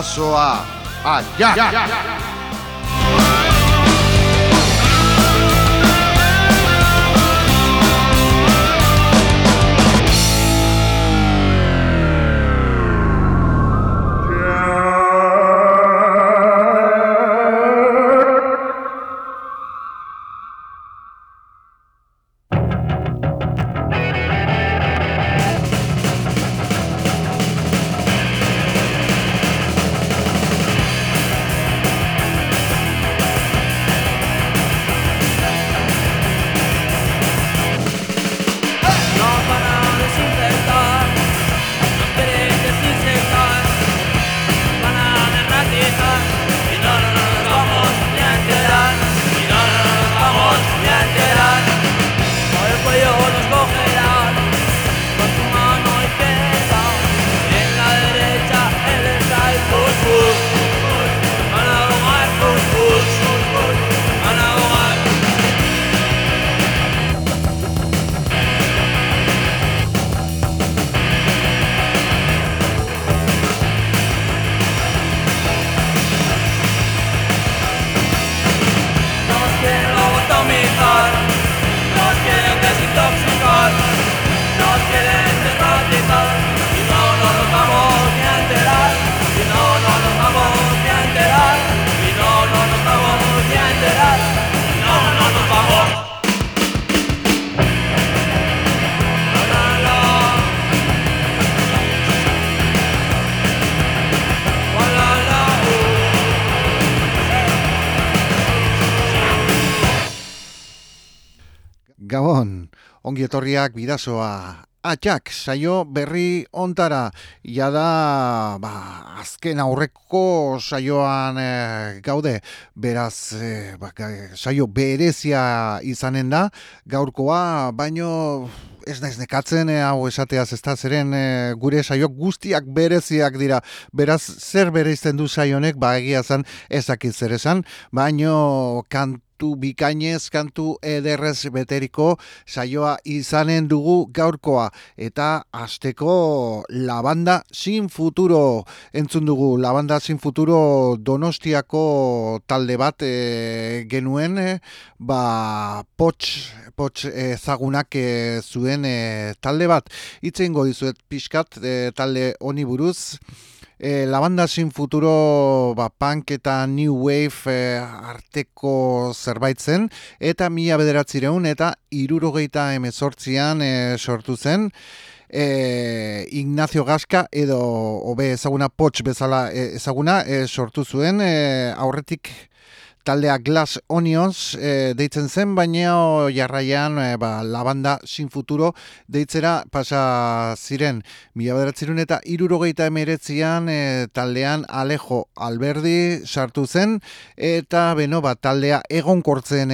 bidazoa Aia! Ongi etorriak bidazoa atxak, saio berri ontara, da ba, azken aurreko saioan e, gaude, beraz, e, ba, saio berezia izanen da, gaurkoa, baino ez naiz nekatzen e, hau esateaz ez da zeren gure saio guztiak bereziak dira, beraz, zer bere du saionek, ba, egia zen ezakit zer esan, baino kantu kantu bikainez, kantu ederrez beteriko saioa izanen dugu gaurkoa. Eta asteko labanda sin futuro entzun dugu. Labanda sin futuro donostiako talde bat e, genuen, e, ba pots, pots ezagunak e, zuen e, talde bat. Itzen dizuet pixkat e, talde honi buruz. E, la banda sin futuro ba, punk eta new wave e, arteko zerbait zen eta mila bederatzireun eta irurogeita emezortzian e, sortu zen e, Ignacio Gaska edo obe ezaguna potx bezala ezaguna e, sortu zuen e, aurretik taldea Glass Onions e, deitzen zen, baina jarraian e, ba, labanda sin futuro deitzera pasa ziren. Mila bederatzerun eta irurogeita emeretzian e, taldean Alejo Alberdi sartu zen eta beno ba, taldea egonkortzen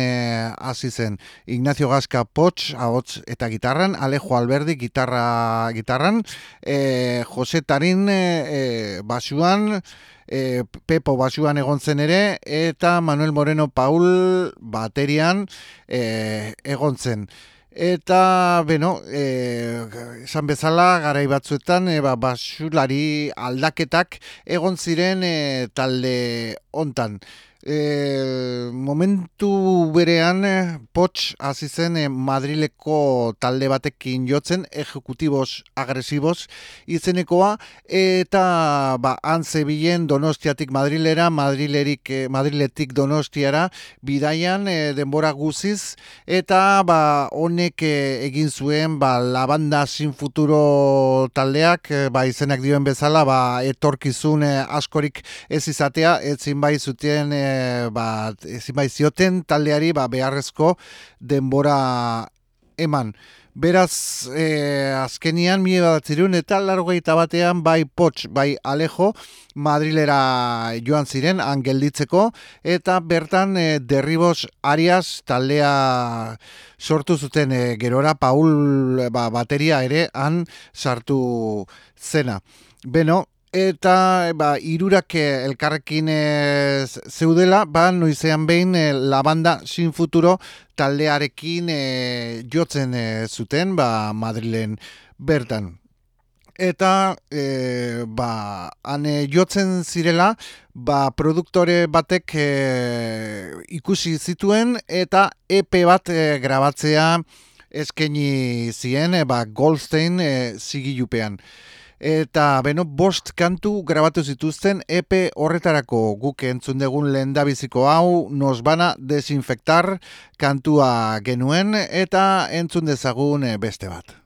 hasi zen. Ignacio Gaska Poch ahots eta gitarran, Alejo Alberdi gitarra gitarran, e, Jose Tarin e, basuan, e, Pepo basuan egon zen ere, eta Manuel Moreno Paul baterian e, egon zen. Eta, beno, e, esan bezala, garai batzuetan, e, ba, basulari aldaketak egon ziren e, talde hontan e, momentu berean eh, potx hasi zen e, Madrileko talde batekin jotzen ejecutibos agresivos izenekoa eta ba han zebilen Donostiatik Madrilera, Madrilerik Madriletik Donostiara bidaian denbora guziz eta ba honek egin zuen ba la banda sin futuro taldeak ba izenak dioen bezala ba etorkizun askorik ez izatea etzin bai zuten ba, ezin bai zioten taldeari ba, beharrezko denbora eman. Beraz, e, azkenian, mi ebatzirun, eta largoita batean, bai potx, bai alejo, Madrilera joan ziren, angelditzeko, eta bertan, e, derribos arias, taldea sortu zuten e, gerora, Paul ba, bateria ere, han sartu zena. Beno, eta ba, irurak eh, elkarrekin e, zeudela, ba, noizean behin e, la banda sin futuro taldearekin e, jotzen zuten ba, Madrilen bertan. eta e, ba, ane jotzen zirela ba, produktore batek e, ikusi zituen eta EP bat e, grabatzea eskeni zien e, ba, Goldstein e, zigilupean. Eta beno, bost kantu grabatu zituzten EP horretarako guk entzun dugun lehen hau nos bana desinfektar kantua genuen eta entzun dezagun e, beste bat.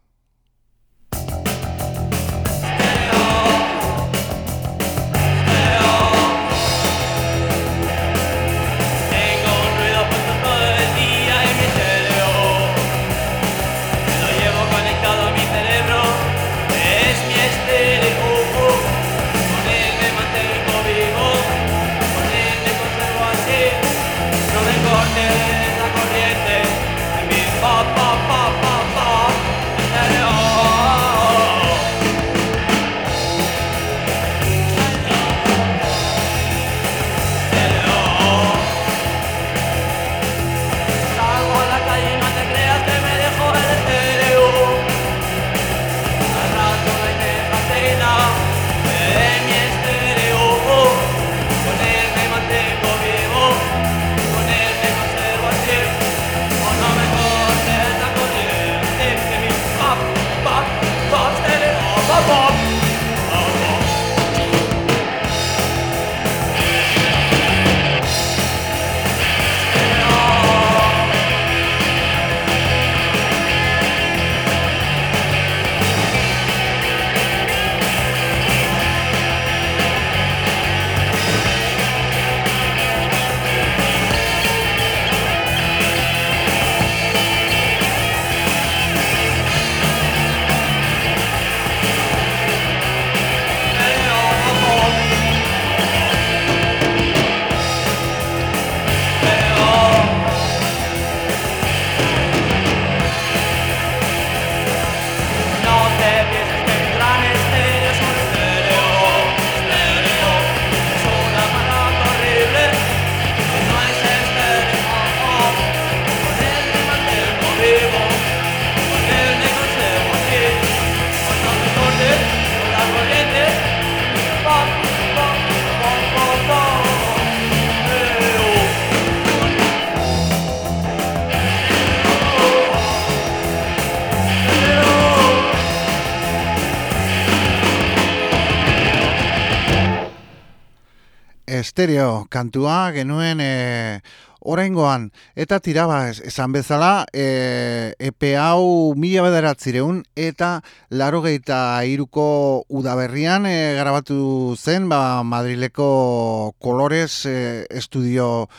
Estereo kantua genuen e, oraingoan. Eta tiraba esan bezala e, epe hau mila bederatzireun eta laro geita iruko udaberrian e, grabatu zen ba, Madrileko Kolores e, estudio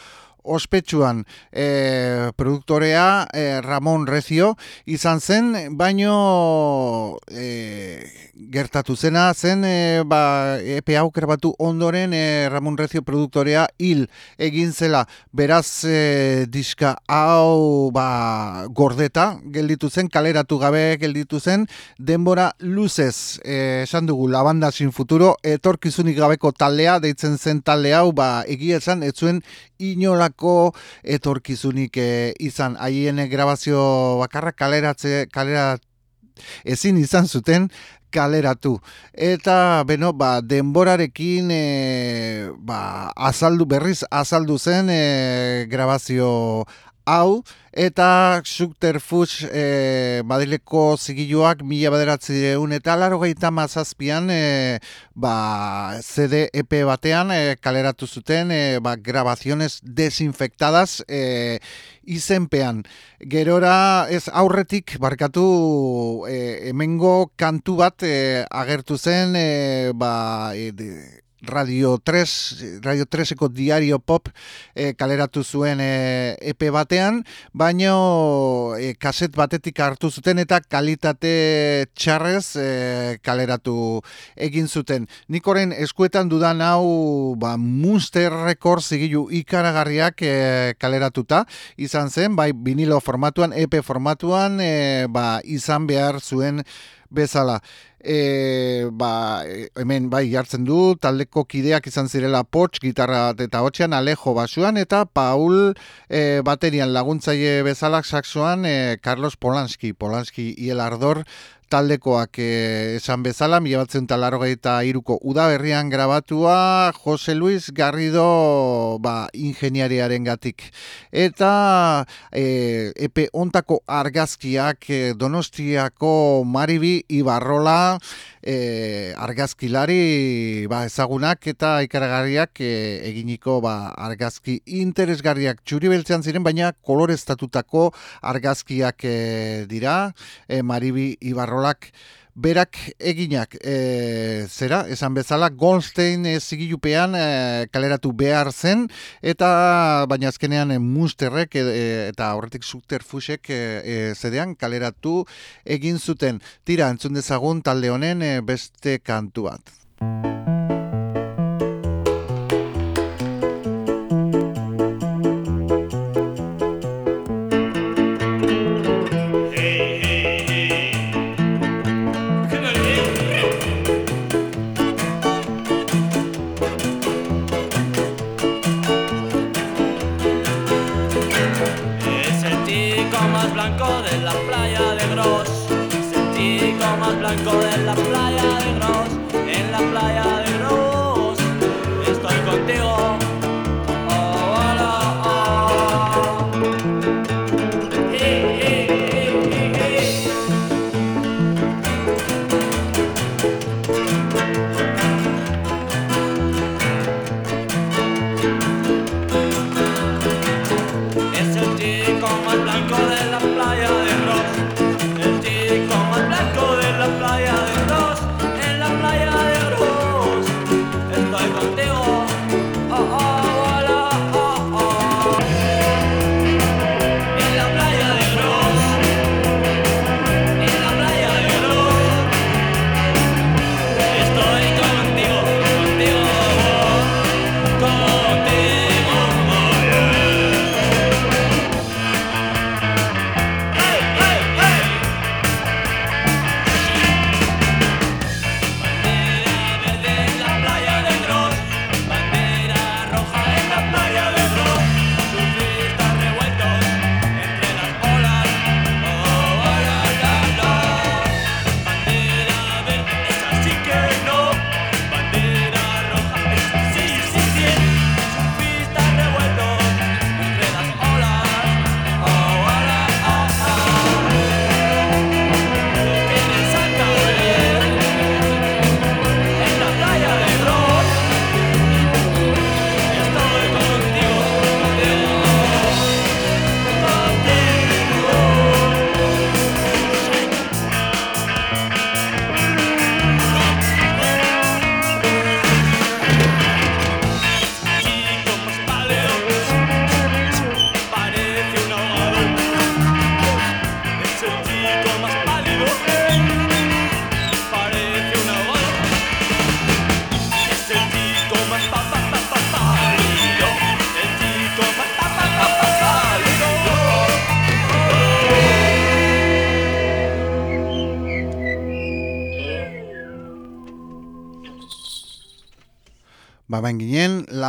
ospetsuan. E, produktorea e, Ramon Recio izan zen, baino e, gertatu zena zen e, ba, epe auker batu ondoren e, Ramon Recio produktorea hil egin zela. Beraz e, diska hau ba, gordeta gelditu zen, kaleratu gabe gelditu zen, denbora luzez. Esan dugu labanda sin futuro, etorkizunik gabeko taldea, deitzen zen talde hau, ba, egia esan, ez zuen inolako etorkizunik e, izan. Haien grabazio bakarra kaleratze kalera ezin izan zuten kaleratu. Eta beno ba denborarekin e, ba, azaldu berriz azaldu zen e, grabazio hau eta subterfuge e, Madrileko zigiluak mila baderatzi deun eta laro gaita mazazpian e, ba, CD EP batean e, kaleratu zuten e, ba, grabaziones desinfektadas e, izenpean. Gerora ez aurretik barkatu e, emengo kantu bat e, agertu zen e, ba, e, Radio 3, Radio 3eko diario pop e, kaleratu zuen e, eh, EP batean, baino e, kaset batetik hartu zuten eta kalitate txarrez e, kaleratu egin zuten. Nikoren eskuetan dudan hau ba, Munster Records zigilu ikaragarriak e, kaleratuta izan zen, bai vinilo formatuan, EP formatuan, e, ba, izan behar zuen bezala e, ba, hemen bai jartzen du taldeko kideak izan zirela pots gitarra eta hotxean alejo basuan eta paul e, baterian. Laguntzaile bezala saxoan e, Carlos Polanski. Polanski hiel ardor taldekoak e, esan bezala, mila batzen talarrogeita iruko udaberrian grabatua Jose Luis Garrido ba, ingeniariaren gatik. Eta e, epe ontako argazkiak e, Donostiako Maribi Ibarrola e, argazkilari ba, ezagunak eta ikaragarriak e, eginiko ba, argazki interesgarriak txuri beltzean ziren, baina kolorestatutako argazkiak e, dira, e, Maribi Ibarrolak berak eginak e, zera, esan bezala Goldstein e, zigilupean e, kaleratu behar zen eta baina azkenean e, musterrek e, eta horretik subterfusek e, e, zedean kaleratu egin zuten. Tira entzun dezagun talde honen e, beste kantu bat más blanco de la playa de Gros. Sentí como más blanco de la playa de Gros. En la playa de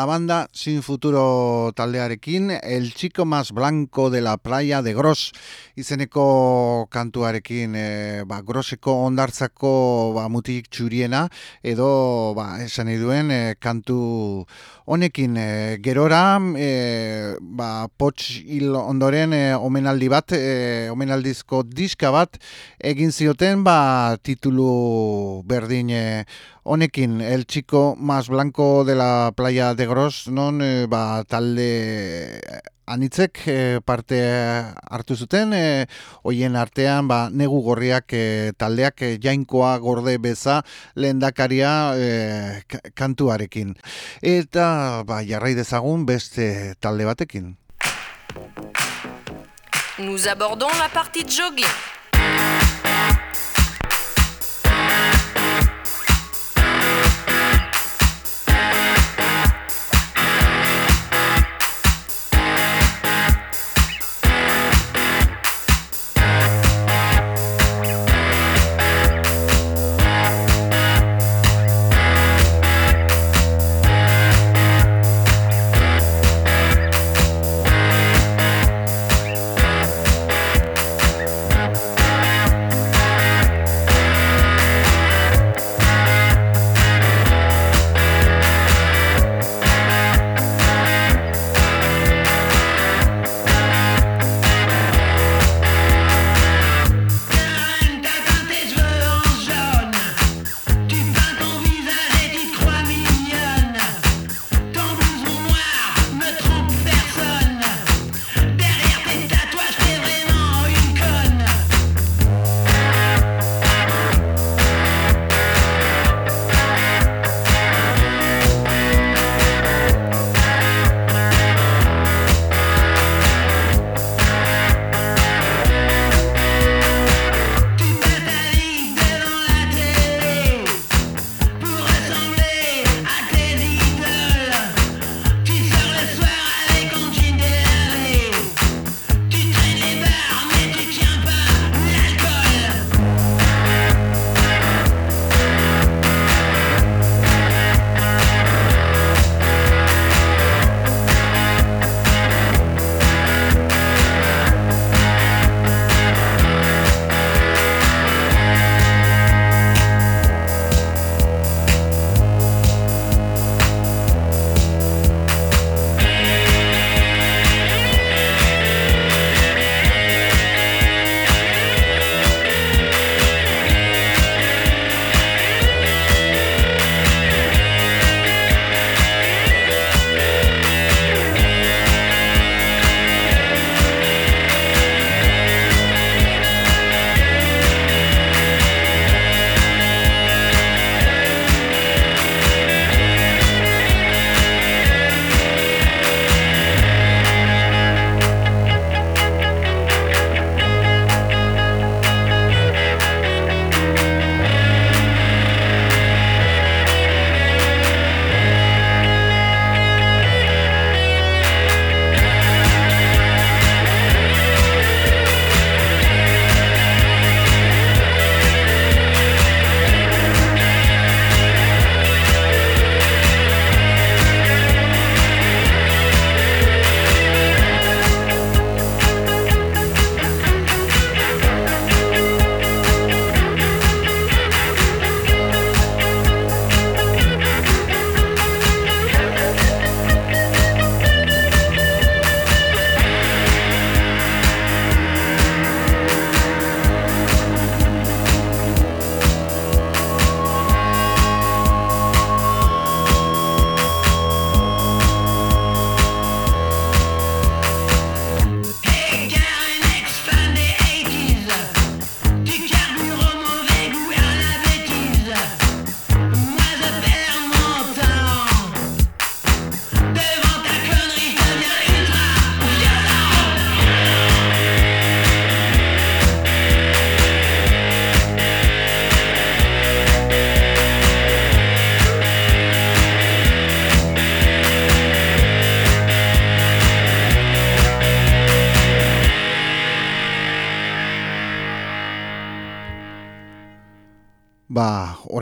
banda sin futuro taldearekin, el chico más blanco de la playa de Gros, izeneko kantuarekin, e, ba, Groseko ondartzako ba, mutik txuriena, edo, ba, esan eduen, e, eh, kantu honekin e, gerora, e, ba, potx hil ondoren, e, omenaldi bat, e, omenaldizko diska bat, egin zioten, ba, titulu berdin, Honekin, el chico más blanco de la playa de Gros, non e, ba, talde anitzek e, parte hartu zuten, e, hoien artean ba, negu gorriak e, taldeak e, jainkoa gorde beza lehendakaria e, kantuarekin. Eta ba, jarrai dezagun beste talde batekin. Nous abordons la partie jogging.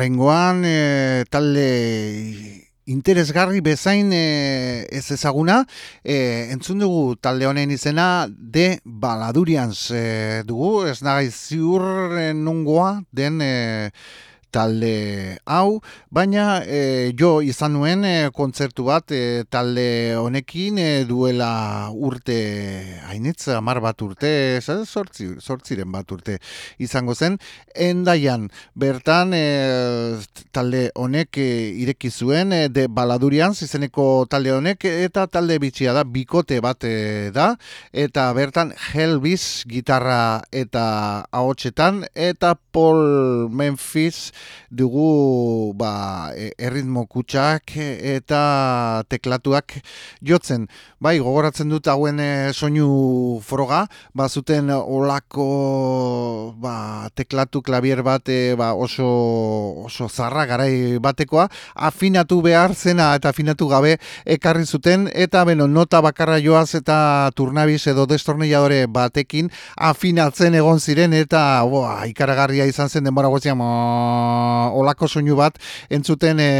Orengoan e, talde interesgarri bezain e, ez ezaguna, e, entzun dugu talde honen izena de baladurianz e, dugu, ez nagai ziur nungoa den e, talde hau, baina e, jo izan nuen e, kontzertu bat e, talde honekin e, duela urte hainitz, amar bat urte, sortzi, sortziren bat urte izango zen, endaian bertan e, talde honek e, ireki zuen e, de baladurian zizeneko talde honek eta talde bitxia da, bikote bat e, da, eta bertan Helvis gitarra eta ahotsetan eta Paul Memphis dugu ba, e, erritmo kutsak eta teklatuak jotzen. Bai, gogoratzen dut hauen e, soinu froga, ba, zuten olako ba, teklatu klabier bat e, ba, oso, oso zarra garai batekoa, afinatu behar zena eta afinatu gabe ekarri zuten, eta beno, nota bakarra joaz eta turnabiz edo destornilladore batekin afinatzen egon ziren eta boa, ikaragarria izan zen denbora gozia olako soinu bat entzuten e,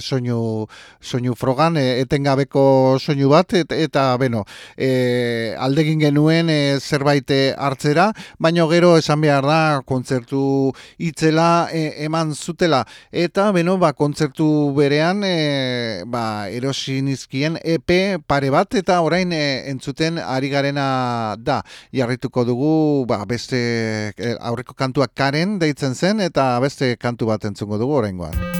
soinu, soinu frogan e, etengabeko soinu bat eta beno e, aldegin genuen e, zerbait hartzera baino gero esan behar da kontzertu itzela e, eman zutela. Eta beno ba kontzertu berean e, ba erosi nizkien EP pare bat eta orain e, entzuten ari garena da. Jarrituko dugu ba, beste aurreko kantuak karen deitzen zen eta beste kantu bat entzungo dugu oraingoan.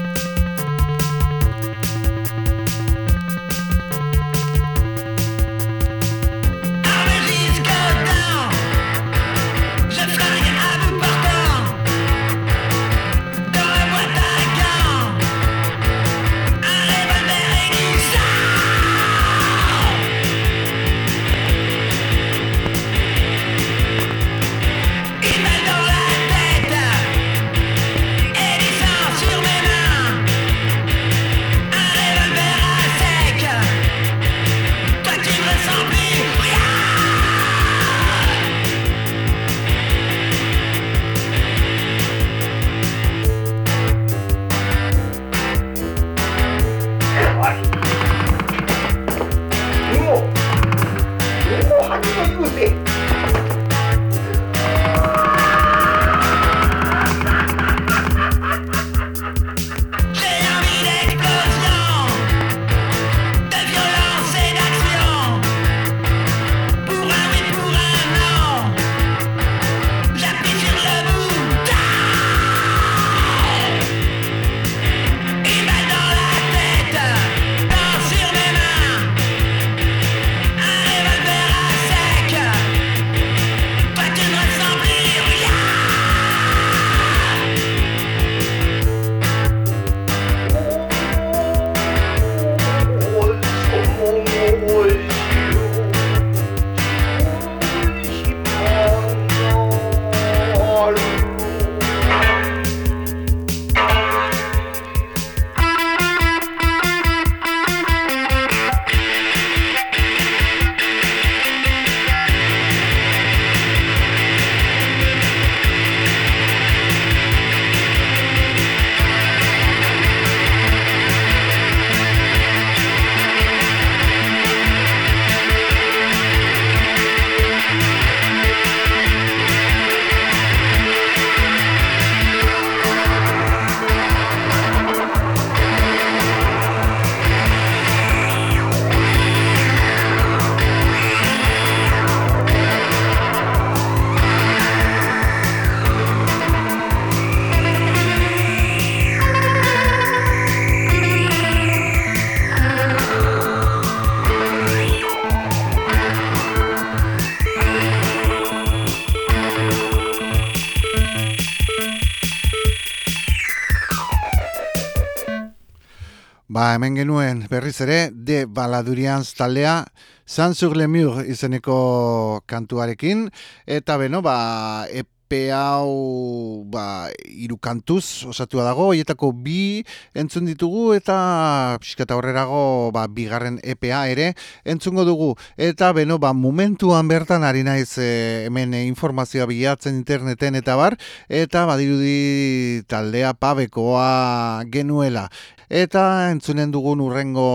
Hemen genuen berriz ere, de baladurian taldea, Sansur Lemur izeneko kantuarekin, eta beno, ba, EPE hau ba, irukantuz osatua dago, hietako bi entzun ditugu eta piskata horrerago ba, bigarren EPA ere entzungo dugu. Eta beno, ba, momentuan bertan ari naiz e, hemen informazioa bilatzen interneten eta bar, eta badirudi taldea pabekoa genuela. Eta entzunen dugun urrengo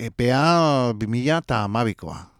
EPA 2000 eta amabikoa.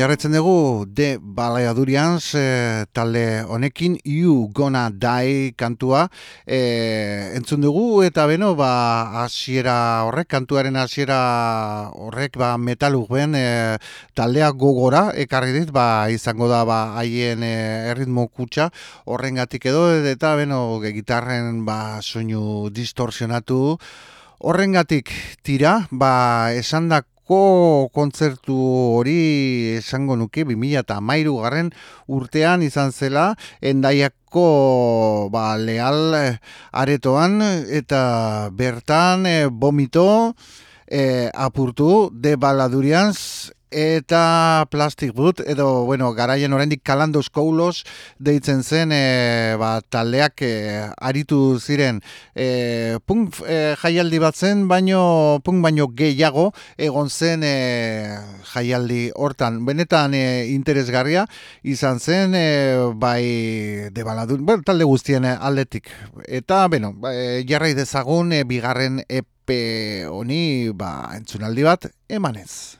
Jarretzen dugu de Baleadurians e, talde honekin You Gonna Die kantua e, entzun dugu eta beno ba hasiera horrek kantuaren hasiera horrek ba metalugben e, taldea gogora ekarri dit ba izango da ba haien e, erritmo kutsa horrengatik edo eta beno gitarren ba soinu distorsionatu Horrengatik tira, ba, esandak kontzertu hori esango nuke 2000 eta mairu garren urtean izan zela endaiako ba, leal eh, aretoan eta bertan e, bomito e, apurtu de baladurianz eta Plastic Boot edo bueno, garaien oraindik Kalandos Koulos deitzen zen e, ba, taldeak e, aritu ziren. E, punk e, jaialdi bat zen baino punk baino gehiago egon zen e, jaialdi hortan. Benetan e, interesgarria izan zen e, bai de baladun, bueno, talde guztien aldetik. Eta bueno, ba, e, jarrai dezagun e, bigarren epe honi ba, entzunaldi bat emanez.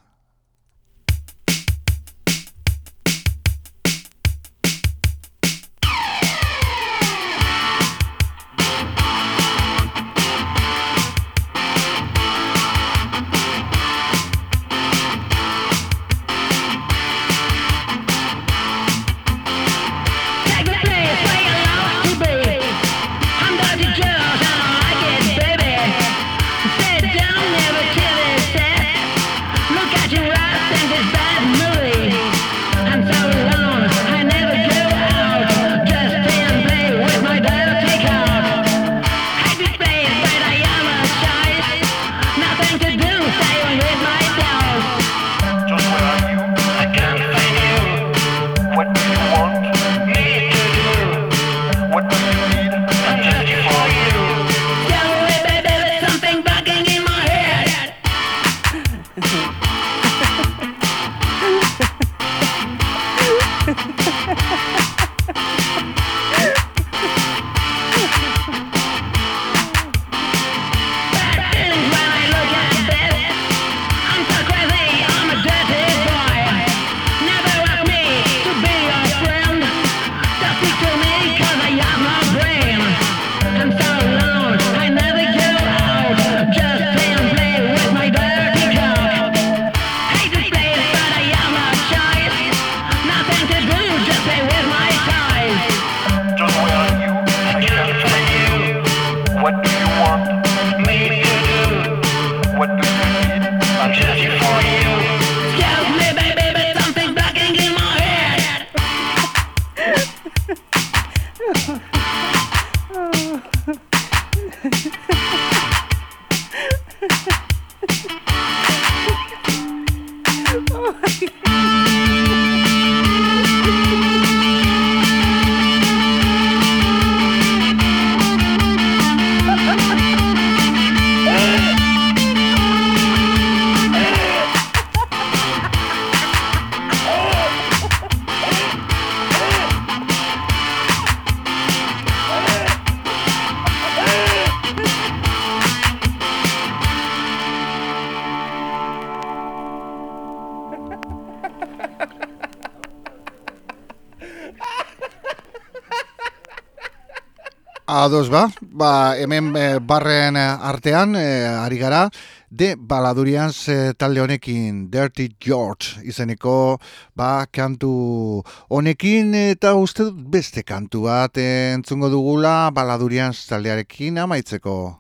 Ados ba, ba hemen e, barren artean e, ari gara, de baladurian e, talde honekin Dirty George izeneko ba, kantu honekin eta uste beste kantu bat entzungo dugula baladurian taldearekin amaitzeko.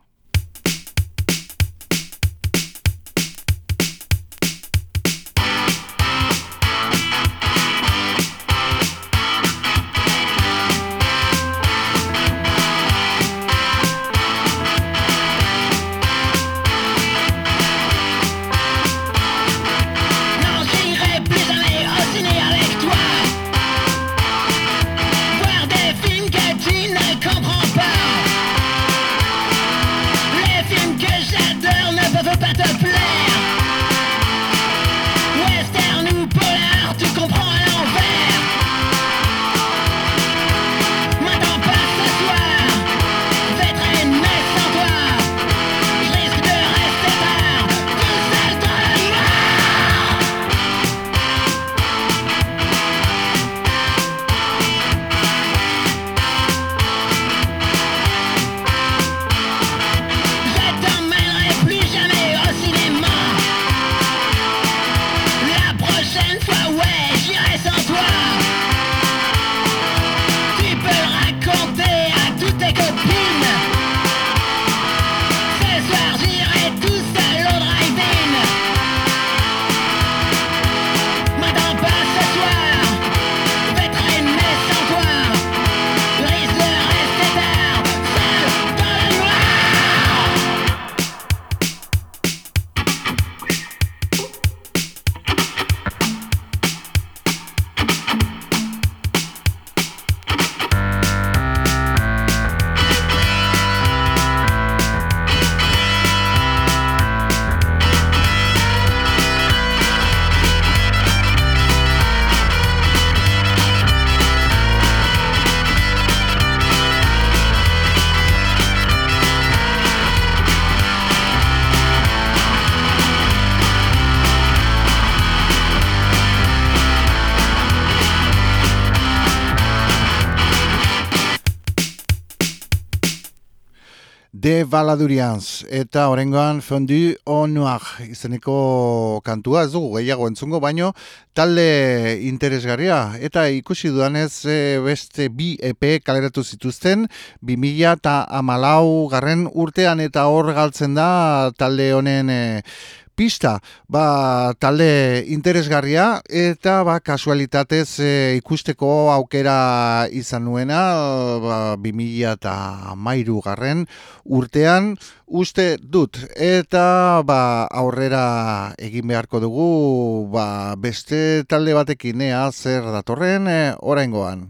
De Baladurians. Eta orengoan fondu onuak izeneko kantua ez dugu gehiago entzungo baino talde interesgarria. Eta ikusi dudanez e, beste bi EP kaleratu zituzten 2000 eta amalau garren urtean eta hor galtzen da talde honen e, pista, ba, talde interesgarria eta ba, kasualitatez e, ikusteko aukera izan nuena ba, 2000 eta mairu garren urtean uste dut eta ba, aurrera egin beharko dugu ba, beste talde batekin ea zer datorren e, oraingoan.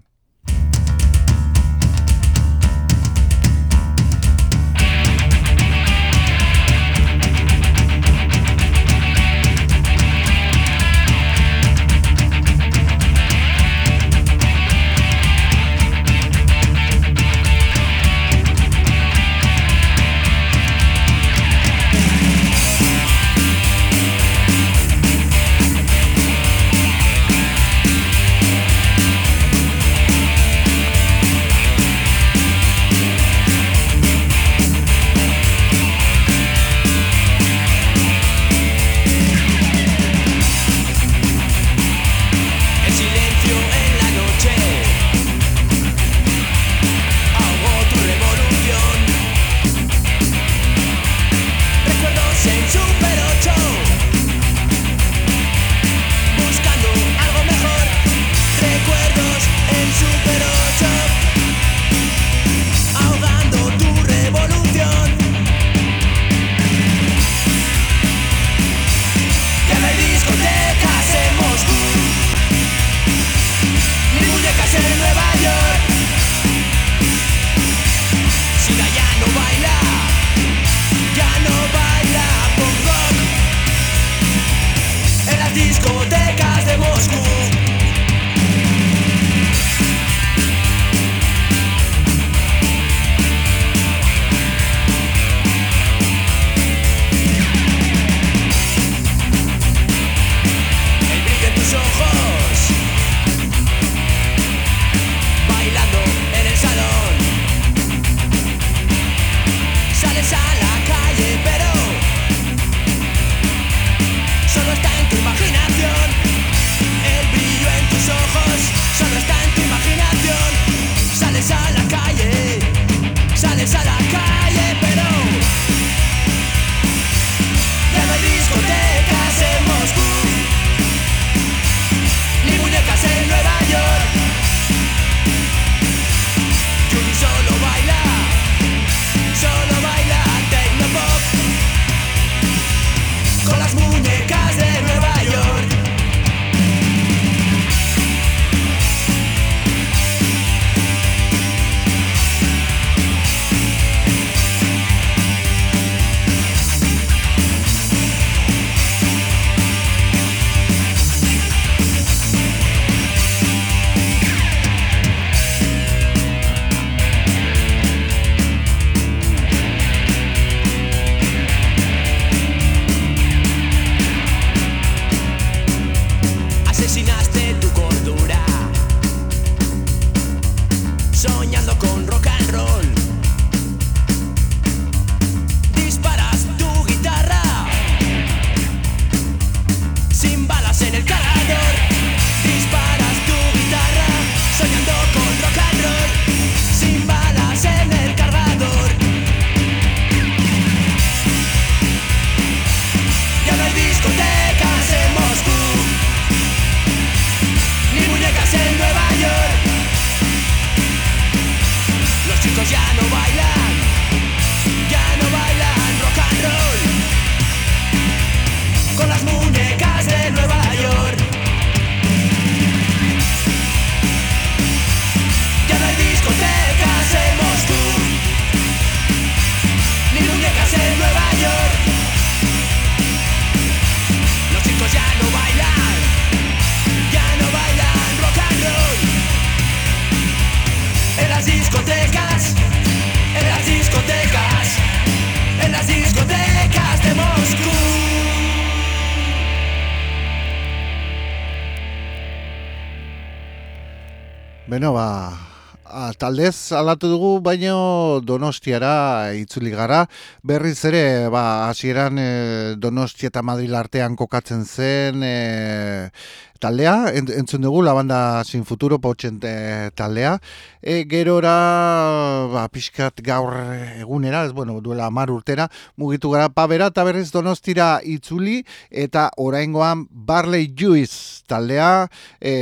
Beno, ba, taldez alatu dugu, baino donostiara itzuli gara. Berriz ere, ba, hasieran e, donostia eta Madrid artean kokatzen zen, e, taldea, entzun dugu, la banda sin futuro potxen taldea. E, gerora, ba, pixkat gaur egunera, ez bueno, duela mar urtera, mugitu gara pabera eta berriz donostira itzuli, eta oraingoan Barley Juice taldea, e,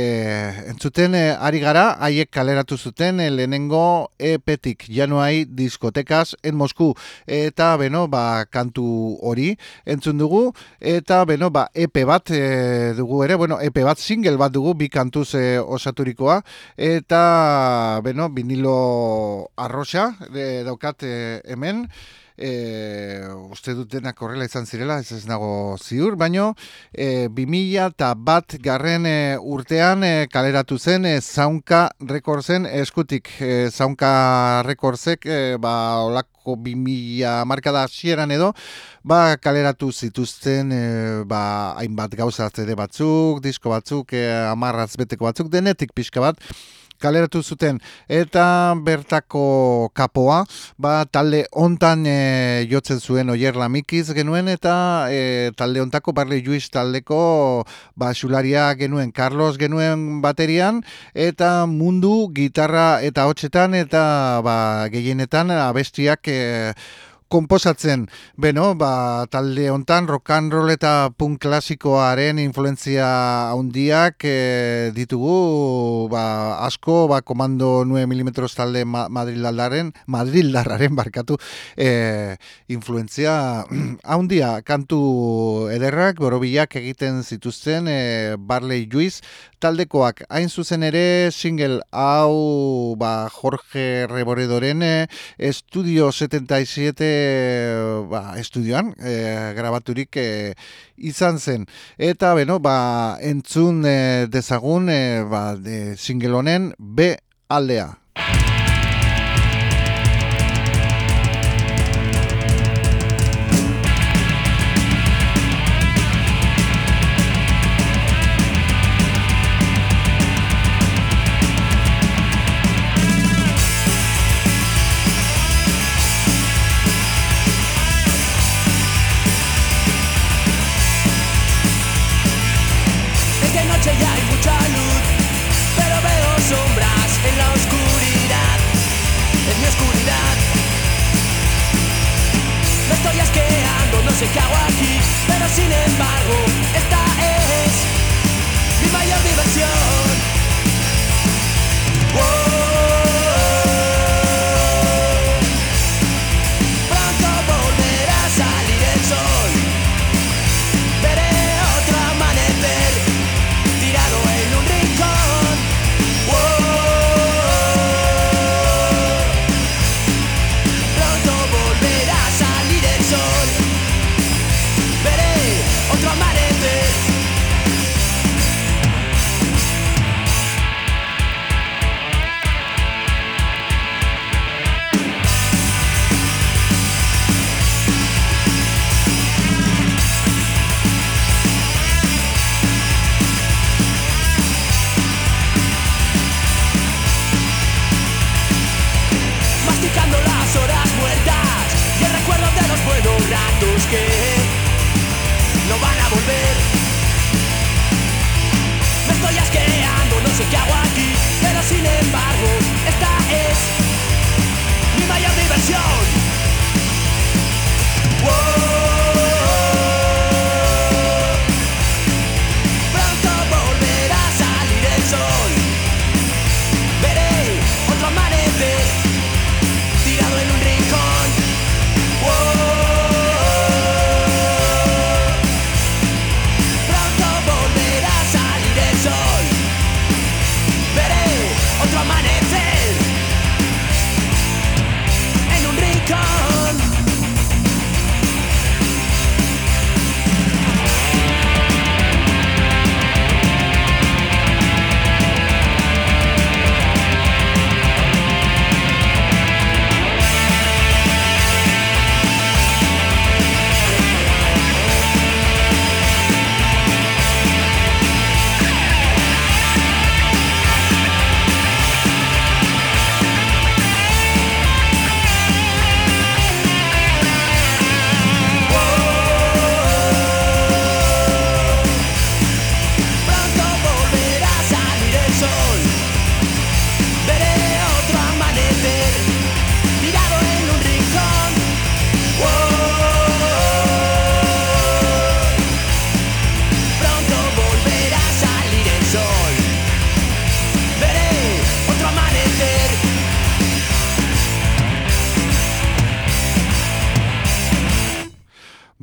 entzuten e, ari gara, haiek kaleratu zuten, e, lehenengo epetik januai diskotekaz en Mosku, eta, beno, ba, kantu hori entzun dugu, eta, beno, ba, epe bat e, dugu ere, bueno, epe bat single bat dugu bi kantuz e, osaturikoa. Eta beno vinilo arroxa e, daukat e, hemen e, uste dutenak horrela izan zirela ez ez nago ziur baino e, 2000 eta bat garren e, urtean e, kaleratu zen e, zaunka rekordzen eskutik. E, zaunka rekordzek e, ba olako 2000 markada hasieran edo ba, kaleratu zituzten e, ba, hainbat gauza batzuk, disko batzuk, e, amarraz beteko batzuk, denetik pixka bat, kaleratu zuten. Eta bertako kapoa ba, talde hontan e, jotzen zuen oier lamikiz genuen eta e, talde hontako barle juiz taldeko ba, xularia genuen Carlos genuen baterian eta mundu gitarra eta hotxetan eta ba, gehienetan abestiak e, komposatzen. Beno, ba, talde hontan rock and roll eta punk klasikoaren influenzia handiak e, ditugu ba, asko ba, komando 9 mm talde ma Madrildaren, Madrildarraren barkatu e, influenzia handia kantu ederrak, borobilak egiten zituzten e, Barley Juiz taldekoak hain zuzen ere single hau ba, Jorge Reboredoren e, Estudio 77 ba, estudioan e, grabaturik e, izan zen. Eta beno, ba, entzun e, dezagun e, ba, de single honen B aldea. Qué hago aquí, pero sin embargo, esta es mi mayor diversión.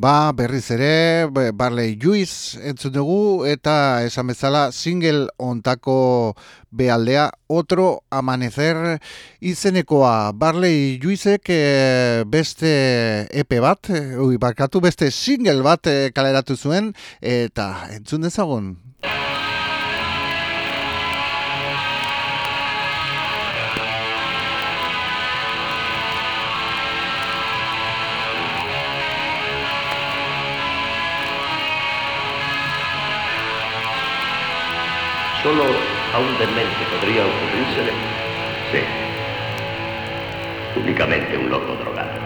Ba, berriz ere, Barley Juiz entzun dugu eta esan bezala single ontako bealdea otro amanecer izenekoa. Barley Juizek e, beste epe bat, ui, barkatu beste single bat e, kaleratu zuen eta entzun dezagun. Solo a un demente podría ocurrírsele? Sí. Únicamente un loco drogado.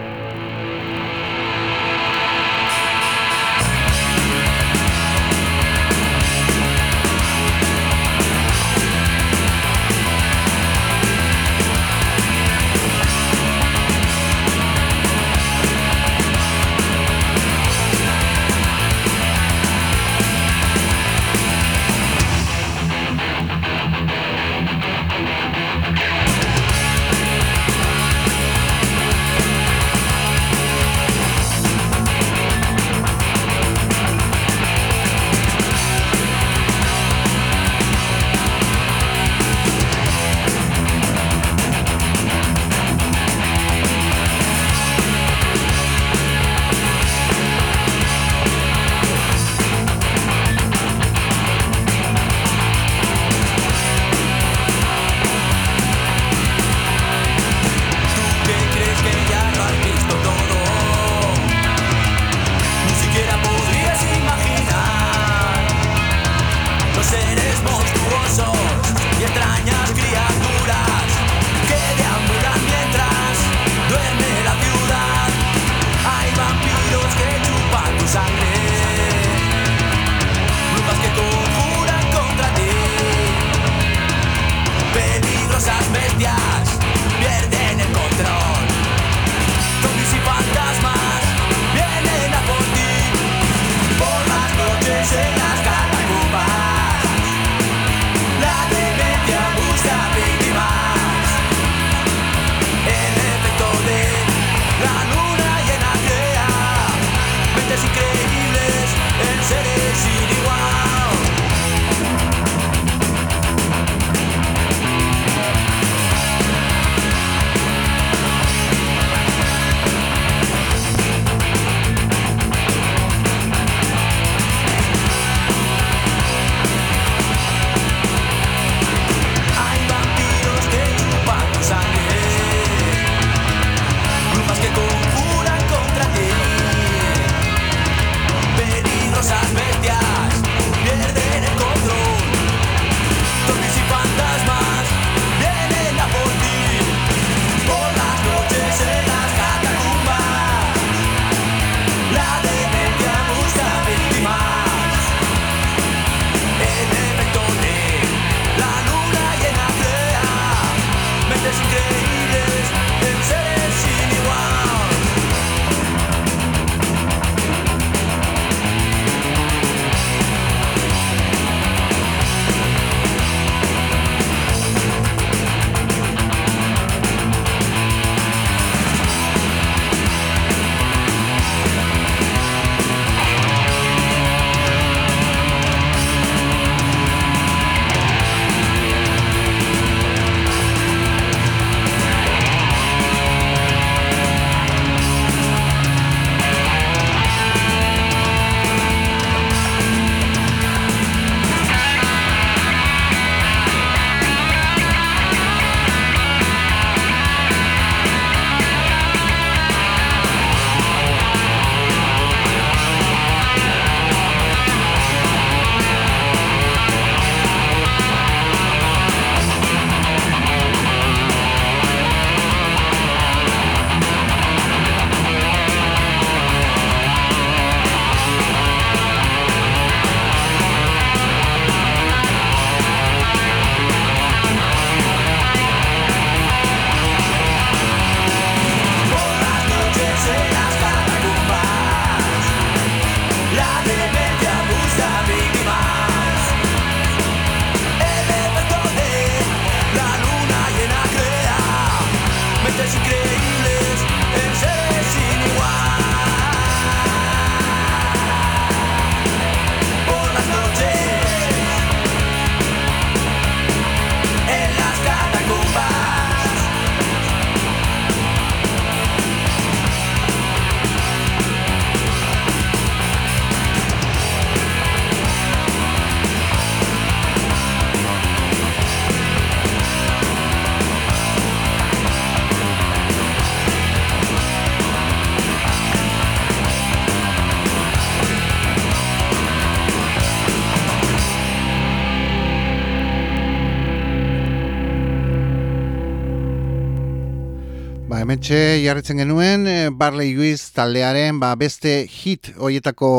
Hementxe jarritzen genuen e, Barley Luis taldearen ba, beste hit hoietako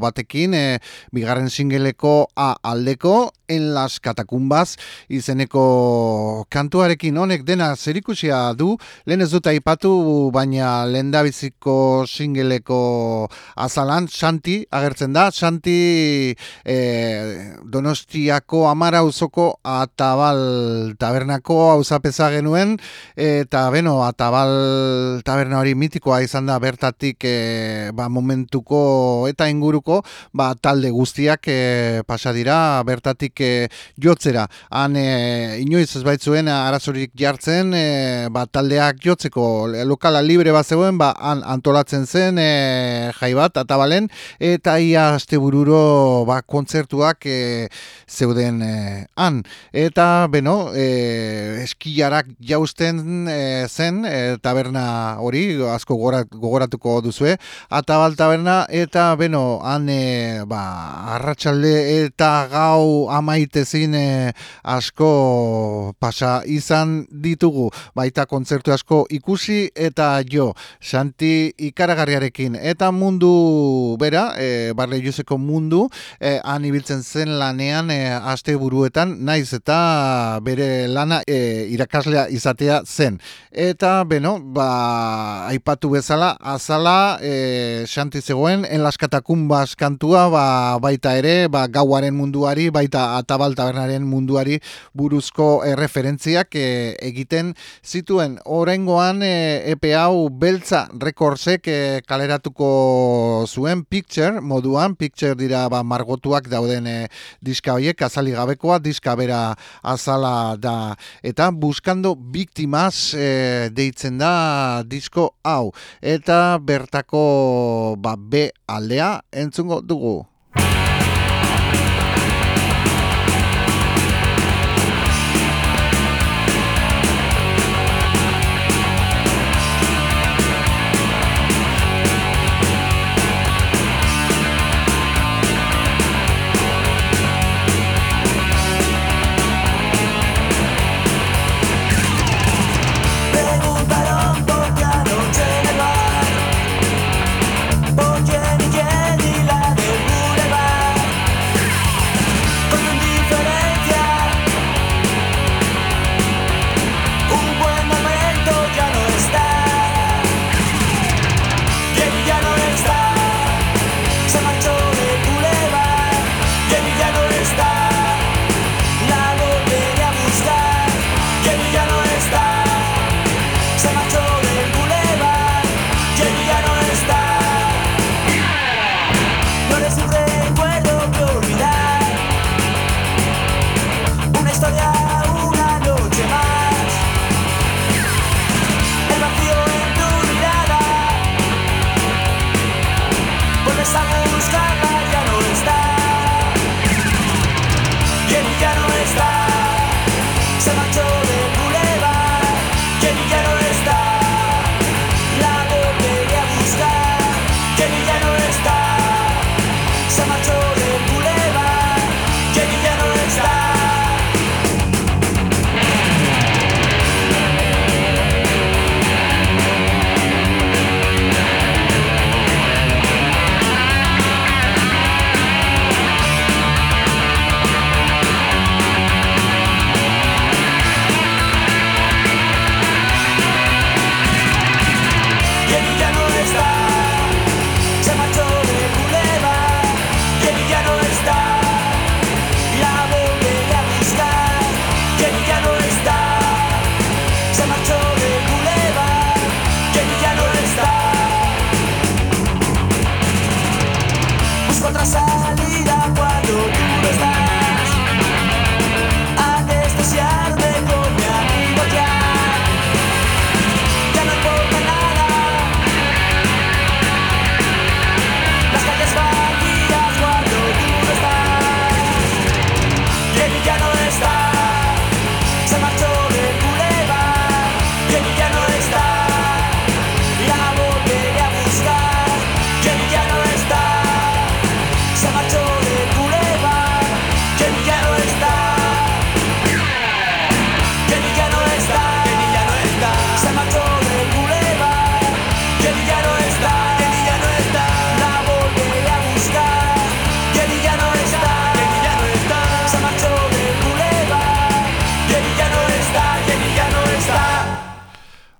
batekin, e, bigarren singeleko A aldeko, en las katakumbaz izeneko kantuarekin. Honek dena zerikusia du, lehen ez dut aipatu, baina lehen biziko singeleko azalan, Santi agertzen da, Santi e, donostiako amara uzoko atabal tabernako hauzapeza genuen, eta beno, atabal taberna hori mitikoa izan da bertatik e, ba, momentuko eta inguruko ba, talde guztiak e, pasa dira bertatik e, jotzera. Han e, inoiz ez baitzuen arazorik jartzen e, ba, taldeak jotzeko lokala libre bat zegoen ba, han antolatzen zen e, jai bat atabalen eta ia aste bururo ba, kontzertuak e, zeuden e, han. Eta beno, e, eskiarak jausten e, zen e, taberna hori, asko gogoratuko duzue, atabal taberna, eta beno, han e, ba, arratsalde eta gau amaite zine asko pasa izan ditugu, baita kontzertu asko ikusi eta jo, santi ikaragarriarekin, eta mundu bera, e, barle juzeko mundu, e, han ibiltzen zen lanean e, aste buruetan, naiz eta bere lana e, irakaslea izatea zen. Eta, beno, ba, aipatu bezala, azala, e, xanti zegoen, enlaskatakun kantua, ba, baita ere, ba, gauaren munduari, baita atabal tabernaren munduari buruzko erreferentziak e, egiten zituen. Horengoan, e, epe hau beltza rekordsek e, kaleratuko zuen picture moduan, picture dira ba, margotuak dauden e, diska horiek, azali gabekoa, diska bera azala da, eta buskando biktimaz e, deitzen da disko hau eta bertako ba, B aldea entzungo dugu.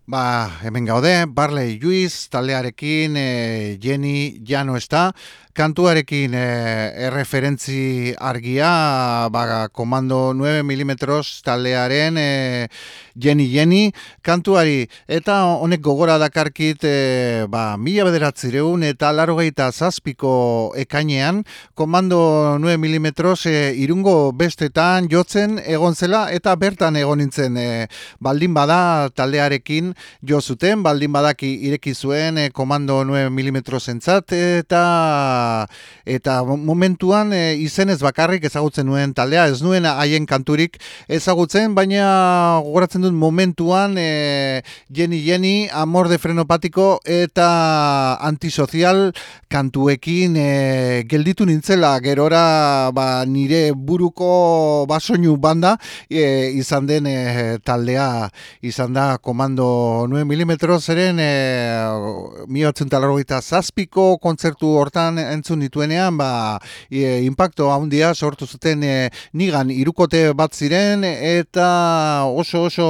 Ba, hemen gaude, Barley Luis taldearekin e, Jenny Jano está, kantuarekin e, erreferentzi argia, ba, komando 9 mm taldearen e, Jenny Jenny kantuari, eta honek gogora dakarkit e, ba, mila bederatzireun eta larogeita zazpiko ekainean, komando 9 mm e, irungo bestetan jotzen egon zela, eta bertan egon nintzen e, baldin bada taldearekin jo zuten, baldin badaki ireki zuen e, komando 9 mm zentzat, eta eta momentuan e, izenez bakarrik ezagutzen nuen taldea, ez nuen haien kanturik ezagutzen, baina gogoratzen dut momentuan e, Jenny Jenny, Amor de Frenopatiko eta Antisozial kantuekin e, gelditu nintzela, gerora ba, nire buruko basoinu banda e, izan den e, taldea izan da komando 9 mm zeren e, miotzen talarrogeita zazpiko kontzertu hortan entzun dituenean ba, e, impacto handia sortu zuten e, nigan irukote bat ziren eta oso oso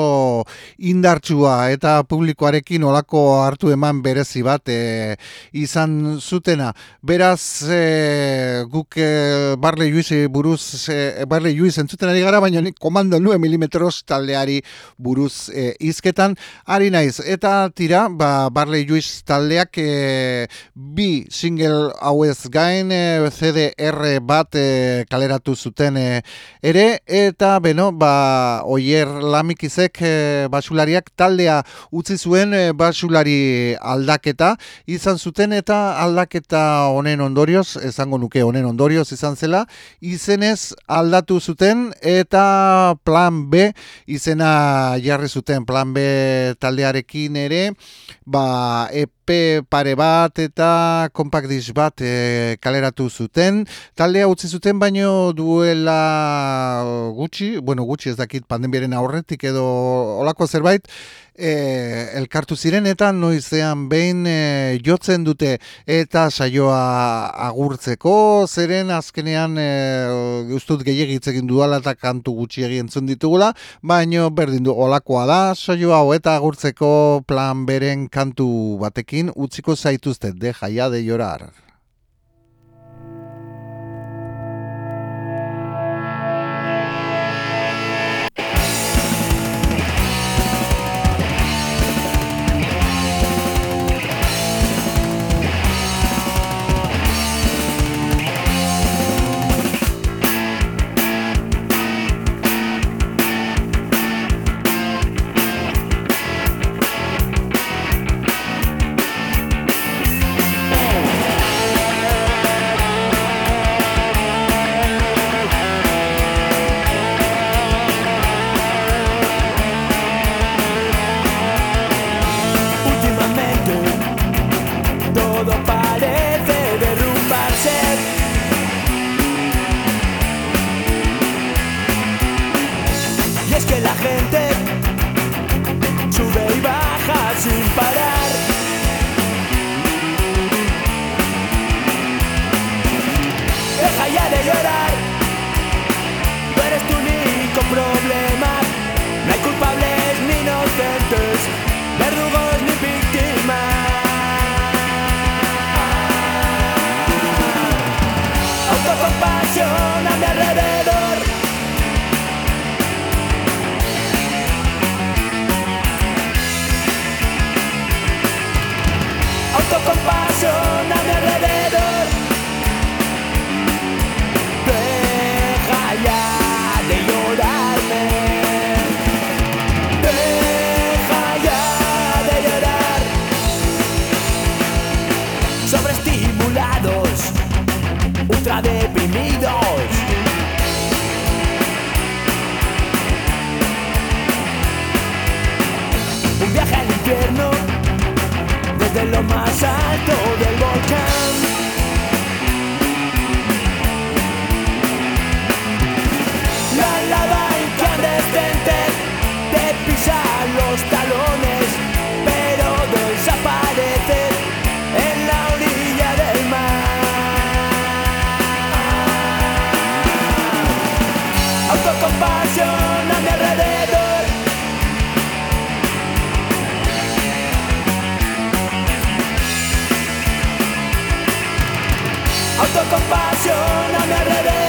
indartsua eta publikoarekin olako hartu eman berezi bat e, izan zutena. Beraz e, guk e, Barley Juizi buruz e, Barley Juiz entzuten ari gara, baina komando 9 mm taldeari buruz e, izketan ari naiz. Eta tira, ba, Barley Juiz taldeak e, bi single hauez gain e, CDR bat e, kaleratu zuten e, ere, eta beno, ba, oier lamikizek e, basulariak taldea utzi zuen e, basulari aldaketa izan zuten. Eta aldaketa honen ondorioz, esango nuke honen ondorioz izan zela, izenez aldatu zuten. Eta plan B izena jarri zuten. Plan B taldearekin ere, ba, EP pare bat eta compact disc bat e, kaleratu zuten. Taldea utzi zuten baino duela gutxi, bueno gutxi ez dakit pandemiaren aurretik edo olako zerbait, e, elkartu ziren eta noizean behin e, jotzen dute eta saioa agurtzeko zeren azkenean e, guztut gehiagitzekin duala eta kantu gutxi egin ditugula baino berdin du olakoa da saioa eta agurtzeko plan beren kantu batekin honekin utziko deja ya de llorar. Un viaje al infierno desde lo más alto del volcán. La lava incandescente te pisa los talones. funciona, me revela.